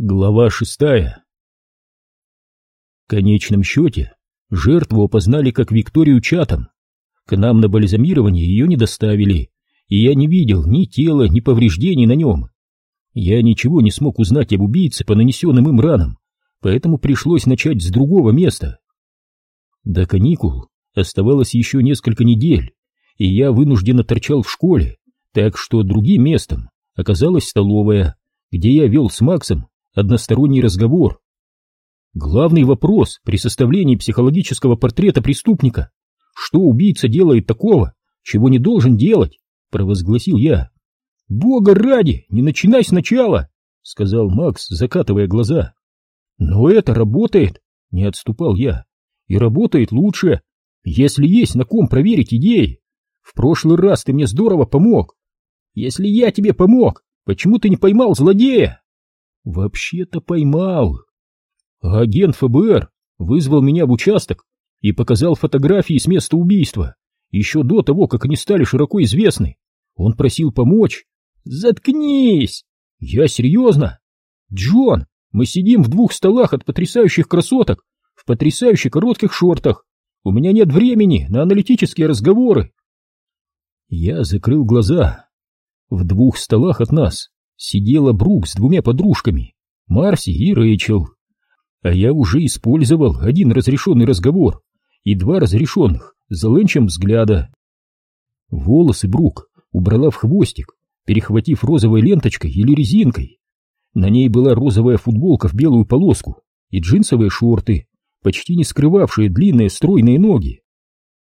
Глава шестая В конечном счете жертву опознали как Викторию Чатом. К нам на бальзамирование ее не доставили, и я не видел ни тела, ни повреждений на нем. Я ничего не смог узнать об убийце по нанесенным им ранам, поэтому пришлось начать с другого места. До каникул оставалось еще несколько недель, и я вынужденно торчал в школе, так что другим местом оказалась столовая, где я вел с Максом односторонний разговор. Главный вопрос при составлении психологического портрета преступника — что убийца делает такого, чего не должен делать, — провозгласил я. — Бога ради, не начинай сначала, — сказал Макс, закатывая глаза. — Но это работает, — не отступал я, — и работает лучше, если есть на ком проверить идеи. В прошлый раз ты мне здорово помог. Если я тебе помог, почему ты не поймал злодея? Вообще-то поймал. агент ФБР вызвал меня в участок и показал фотографии с места убийства, еще до того, как они стали широко известны. Он просил помочь. Заткнись! Я серьезно? Джон, мы сидим в двух столах от потрясающих красоток, в потрясающе коротких шортах. У меня нет времени на аналитические разговоры. Я закрыл глаза. В двух столах от нас сидела Брук с двумя подружками, Марси и Рэйчел. А я уже использовал один разрешенный разговор и два разрешенных за ленчем взгляда. Волосы Брук убрала в хвостик, перехватив розовой ленточкой или резинкой. На ней была розовая футболка в белую полоску и джинсовые шорты, почти не скрывавшие длинные стройные ноги.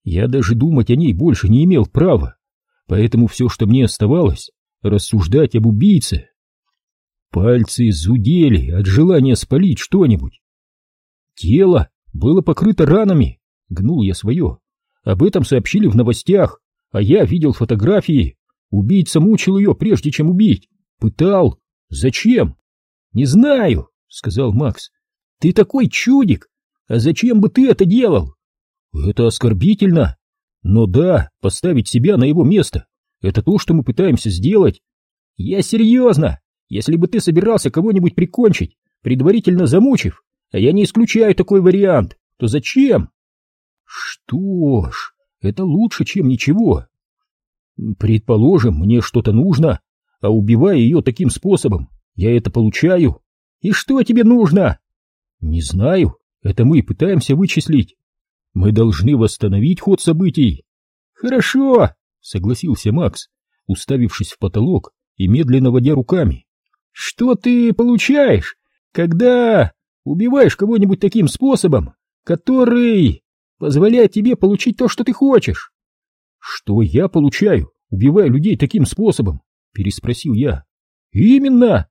Я даже думать о ней больше не имел права, поэтому все, что мне оставалось, рассуждать об убийце. Пальцы зудели от желания спалить что-нибудь. Тело было покрыто ранами, гнул я свое. Об этом сообщили в новостях, а я видел фотографии. Убийца мучил ее, прежде чем убить. Пытал. Зачем? Не знаю, сказал Макс. Ты такой чудик. А зачем бы ты это делал? Это оскорбительно. Но да, поставить себя на его место это то, что мы пытаемся сделать. Я серьезно. Если бы ты собирался кого-нибудь прикончить, предварительно замучив, а я не исключаю такой вариант, то зачем? Что ж, это лучше, чем ничего. Предположим, мне что-то нужно, а убивая ее таким способом, я это получаю. И что тебе нужно? Не знаю, это мы пытаемся вычислить. Мы должны восстановить ход событий. Хорошо, — согласился Макс, уставившись в потолок и медленно водя руками. «Что ты получаешь, когда убиваешь кого-нибудь таким способом, который позволяет тебе получить то, что ты хочешь?» «Что я получаю, убивая людей таким способом?» — переспросил я. «Именно!»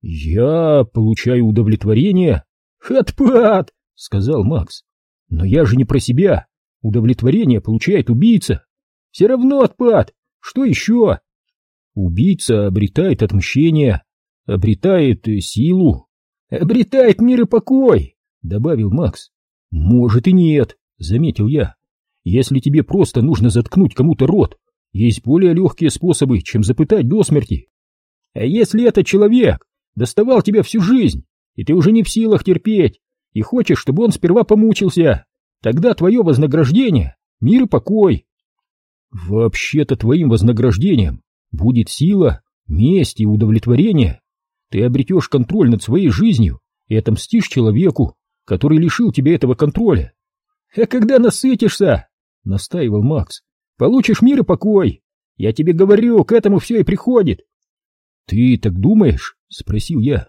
«Я получаю удовлетворение». «Отпад!» — сказал Макс. «Но я же не про себя. Удовлетворение получает убийца. Все равно отпад. Что еще? Убийца обретает отмщение, обретает силу, обретает мир и покой, добавил Макс. Может и нет, заметил я. Если тебе просто нужно заткнуть кому-то рот, есть более легкие способы, чем запытать до смерти. А если этот человек доставал тебя всю жизнь, и ты уже не в силах терпеть, и хочешь, чтобы он сперва помучился, тогда твое вознаграждение — мир и покой. Вообще-то твоим вознаграждением будет сила, месть и удовлетворение. Ты обретешь контроль над своей жизнью и отомстишь человеку, который лишил тебя этого контроля. А когда насытишься, — настаивал Макс, — получишь мир и покой. Я тебе говорю, к этому все и приходит. Ты так думаешь? — спросил я.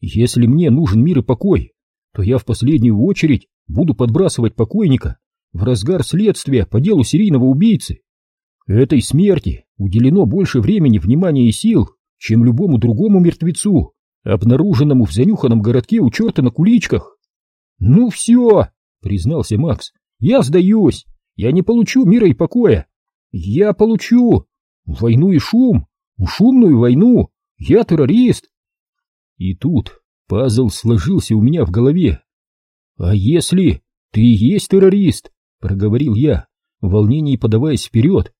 Если мне нужен мир и покой, то я в последнюю очередь буду подбрасывать покойника в разгар следствия по делу серийного убийцы. Этой смерти уделено больше времени, внимания и сил, чем любому другому мертвецу, обнаруженному в занюханном городке у черта на куличках. «Ну все!» — признался Макс. «Я сдаюсь! Я не получу мира и покоя! Я получу войну и шум! Шумную войну! Я террорист!» И тут пазл сложился у меня в голове. «А если ты и есть террорист?» — проговорил я, в волнении подаваясь вперед.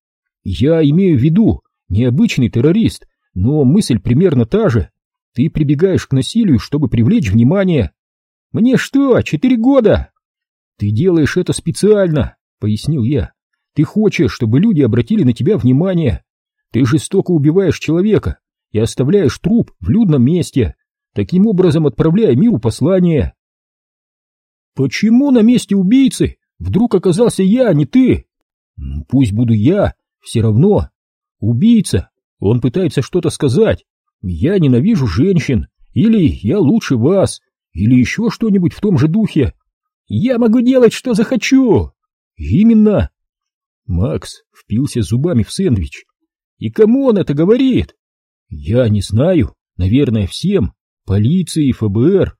Я имею в виду необычный террорист, но мысль примерно та же. Ты прибегаешь к насилию, чтобы привлечь внимание. Мне что, четыре года? Ты делаешь это специально, пояснил я. Ты хочешь, чтобы люди обратили на тебя внимание. Ты жестоко убиваешь человека и оставляешь труп в людном месте, таким образом отправляя миру послание. Почему на месте убийцы вдруг оказался я, а не ты? Пусть буду я, все равно. Убийца, он пытается что-то сказать. Я ненавижу женщин, или я лучше вас, или еще что-нибудь в том же духе. Я могу делать, что захочу. Именно. Макс впился зубами в сэндвич. И кому он это говорит? Я не знаю. Наверное, всем. Полиции, ФБР.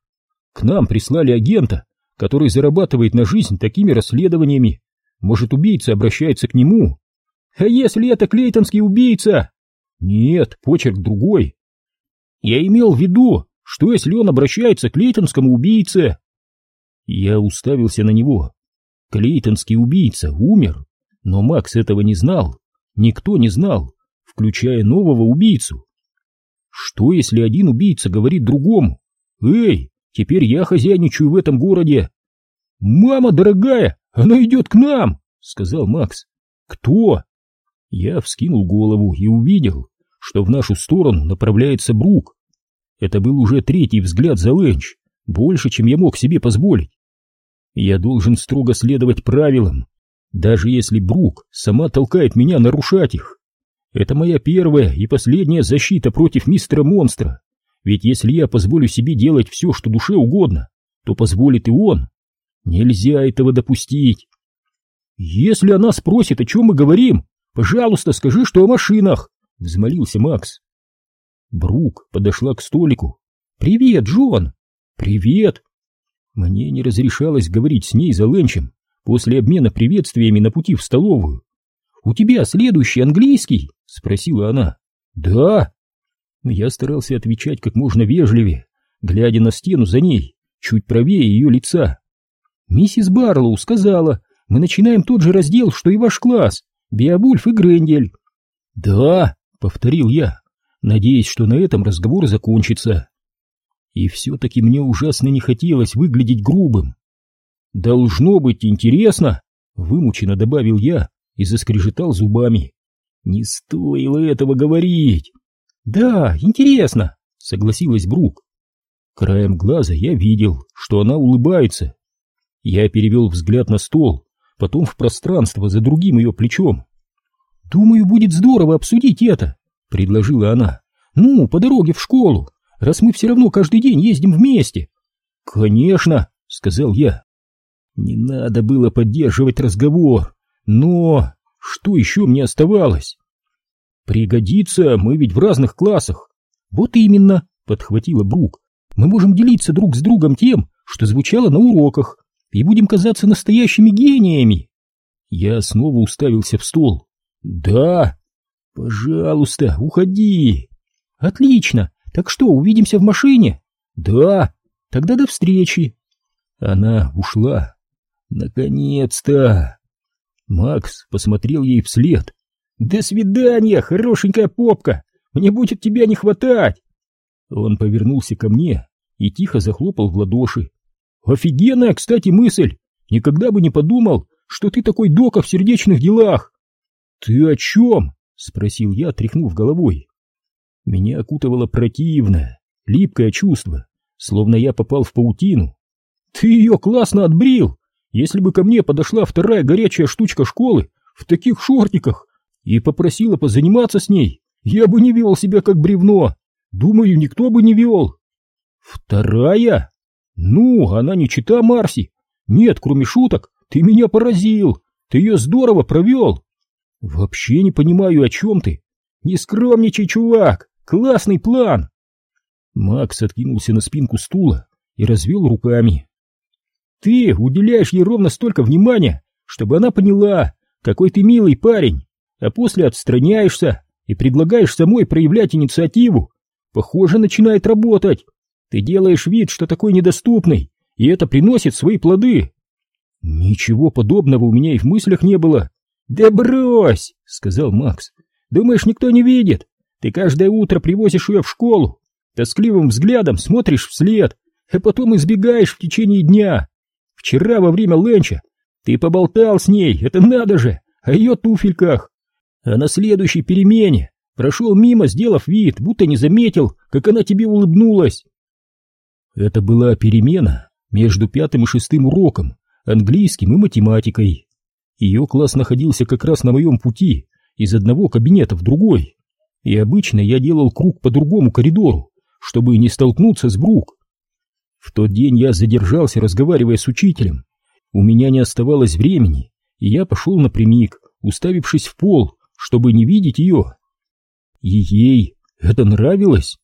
К нам прислали агента, который зарабатывает на жизнь такими расследованиями. Может, убийца обращается к нему? А если это клейтонский убийца? Нет, почерк другой. Я имел в виду, что если он обращается к лейтонскому убийце? Я уставился на него. Клейтонский убийца умер, но Макс этого не знал. Никто не знал, включая нового убийцу. Что, если один убийца говорит другому? «Эй, теперь я хозяйничаю в этом городе!» «Мама дорогая, она идет к нам!» — сказал Макс. «Кто?» Я вскинул голову и увидел, что в нашу сторону направляется Брук. Это был уже третий взгляд за Ленч, больше, чем я мог себе позволить. Я должен строго следовать правилам, даже если Брук сама толкает меня нарушать их. Это моя первая и последняя защита против мистера Монстра, ведь если я позволю себе делать все, что душе угодно, то позволит и он. Нельзя этого допустить. Если она спросит, о чем мы говорим, пожалуйста, скажи, что о машинах, — взмолился Макс. Брук подошла к столику. «Привет, Джон!» «Привет!» Мне не разрешалось говорить с ней за ленчем после обмена приветствиями на пути в столовую. «У тебя следующий английский?» — спросила она. «Да». Я старался отвечать как можно вежливее, глядя на стену за ней, чуть правее ее лица. «Миссис Барлоу сказала, мы начинаем тот же раздел, что и ваш класс, Беовульф и Грендель». «Да», — повторил я, надеясь, что на этом разговор закончится. И все-таки мне ужасно не хотелось выглядеть грубым. «Должно быть интересно», — вымученно добавил я и заскрежетал зубами. «Не стоило этого говорить!» «Да, интересно», — согласилась Брук. Краем глаза я видел, что она улыбается. Я перевел взгляд на стол, потом в пространство за другим ее плечом. «Думаю, будет здорово обсудить это», — предложила она. «Ну, по дороге в школу, раз мы все равно каждый день ездим вместе». «Конечно», — сказал я. Не надо было поддерживать разговор, но что еще мне оставалось? Пригодится, мы ведь в разных классах. Вот именно, подхватила Брук. Мы можем делиться друг с другом тем, что звучало на уроках, и будем казаться настоящими гениями. Я снова уставился в стол. Да, пожалуйста, уходи. Отлично, так что, увидимся в машине? Да, тогда до встречи. Она ушла. Наконец-то! Макс посмотрел ей вслед. «До свидания, хорошенькая попка! Мне будет тебя не хватать!» Он повернулся ко мне и тихо захлопал в ладоши. «Офигенная, кстати, мысль! Никогда бы не подумал, что ты такой дока в сердечных делах!» «Ты о чем?» — спросил я, тряхнув головой. Меня окутывало противное, липкое чувство, словно я попал в паутину. «Ты ее классно отбрил! Если бы ко мне подошла вторая горячая штучка школы в таких шортиках и попросила позаниматься с ней, я бы не вел себя как бревно. Думаю, никто бы не вел. Вторая? Ну, она не чита Марси. Нет, кроме шуток, ты меня поразил. Ты ее здорово провел. Вообще не понимаю, о чем ты. Не скромничай, чувак. Классный план. Макс откинулся на спинку стула и развел руками. Ты уделяешь ей ровно столько внимания, чтобы она поняла, какой ты милый парень, а после отстраняешься и предлагаешь самой проявлять инициативу. Похоже, начинает работать. Ты делаешь вид, что такой недоступный, и это приносит свои плоды. Ничего подобного у меня и в мыслях не было. Да брось, сказал Макс. Думаешь, никто не видит? Ты каждое утро привозишь ее в школу. тоскливым взглядом смотришь вслед, а потом избегаешь в течение дня. Вчера во время ленча ты поболтал с ней, это надо же, о ее туфельках. А на следующей перемене прошел мимо, сделав вид, будто не заметил, как она тебе улыбнулась. Это была перемена между пятым и шестым уроком, английским и математикой. Ее класс находился как раз на моем пути, из одного кабинета в другой. И обычно я делал круг по другому коридору, чтобы не столкнуться с Брук. В тот день я задержался, разговаривая с учителем. У меня не оставалось времени, и я пошел напрямик, уставившись в пол, чтобы не видеть ее. И ей это нравилось?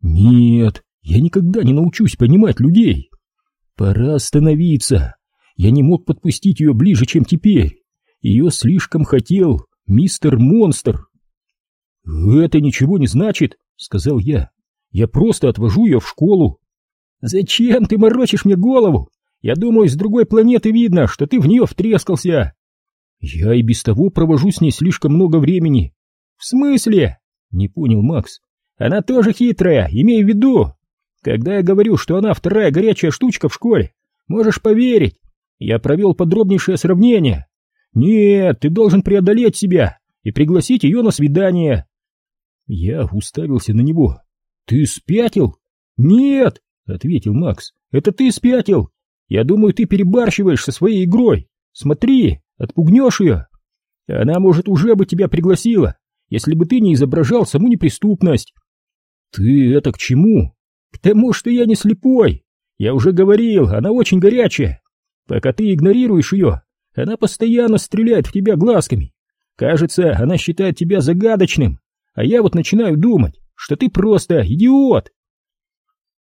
Нет, я никогда не научусь понимать людей. Пора остановиться. Я не мог подпустить ее ближе, чем теперь. Ее слишком хотел мистер Монстр. «Это ничего не значит», — сказал я. «Я просто отвожу ее в школу». «Зачем ты морочишь мне голову? Я думаю, с другой планеты видно, что ты в нее втрескался». «Я и без того провожу с ней слишком много времени». «В смысле?» — не понял Макс. «Она тоже хитрая, имей в виду. Когда я говорю, что она вторая горячая штучка в школе, можешь поверить. Я провел подробнейшее сравнение. Нет, ты должен преодолеть себя и пригласить ее на свидание. Я уставился на него. Ты спятил? Нет, ответил Макс. Это ты спятил. Я думаю, ты перебарщиваешь со своей игрой. Смотри, отпугнешь ее. Она, может, уже бы тебя пригласила, если бы ты не изображал саму неприступность. Ты это к чему? К тому, что я не слепой. Я уже говорил, она очень горячая. Пока ты игнорируешь ее, она постоянно стреляет в тебя глазками. Кажется, она считает тебя загадочным, а я вот начинаю думать, что ты просто идиот.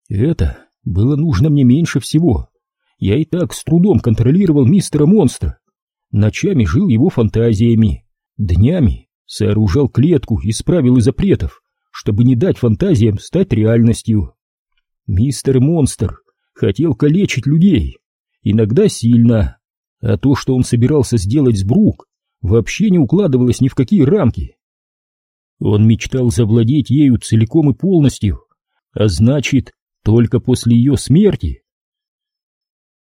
Это было нужно мне меньше всего. Я и так с трудом контролировал мистера Монстра. Ночами жил его фантазиями, днями сооружал клетку из правил и запретов, чтобы не дать фантазиям стать реальностью. Мистер Монстр хотел калечить людей, иногда сильно, а то, что он собирался сделать с Брук, вообще не укладывалось ни в какие рамки. Он мечтал завладеть ею целиком и полностью, а значит, только после ее смерти.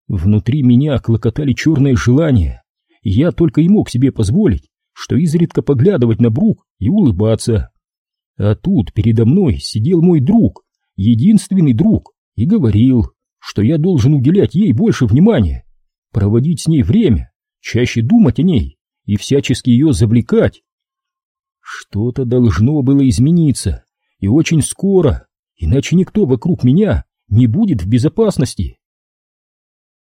Внутри меня клокотали черные желания, и я только и мог себе позволить, что изредка поглядывать на Брук и улыбаться. А тут передо мной сидел мой друг, единственный друг, и говорил, что я должен уделять ей больше внимания, проводить с ней время, чаще думать о ней и всячески ее завлекать. Что-то должно было измениться, и очень скоро, иначе никто вокруг меня не будет в безопасности.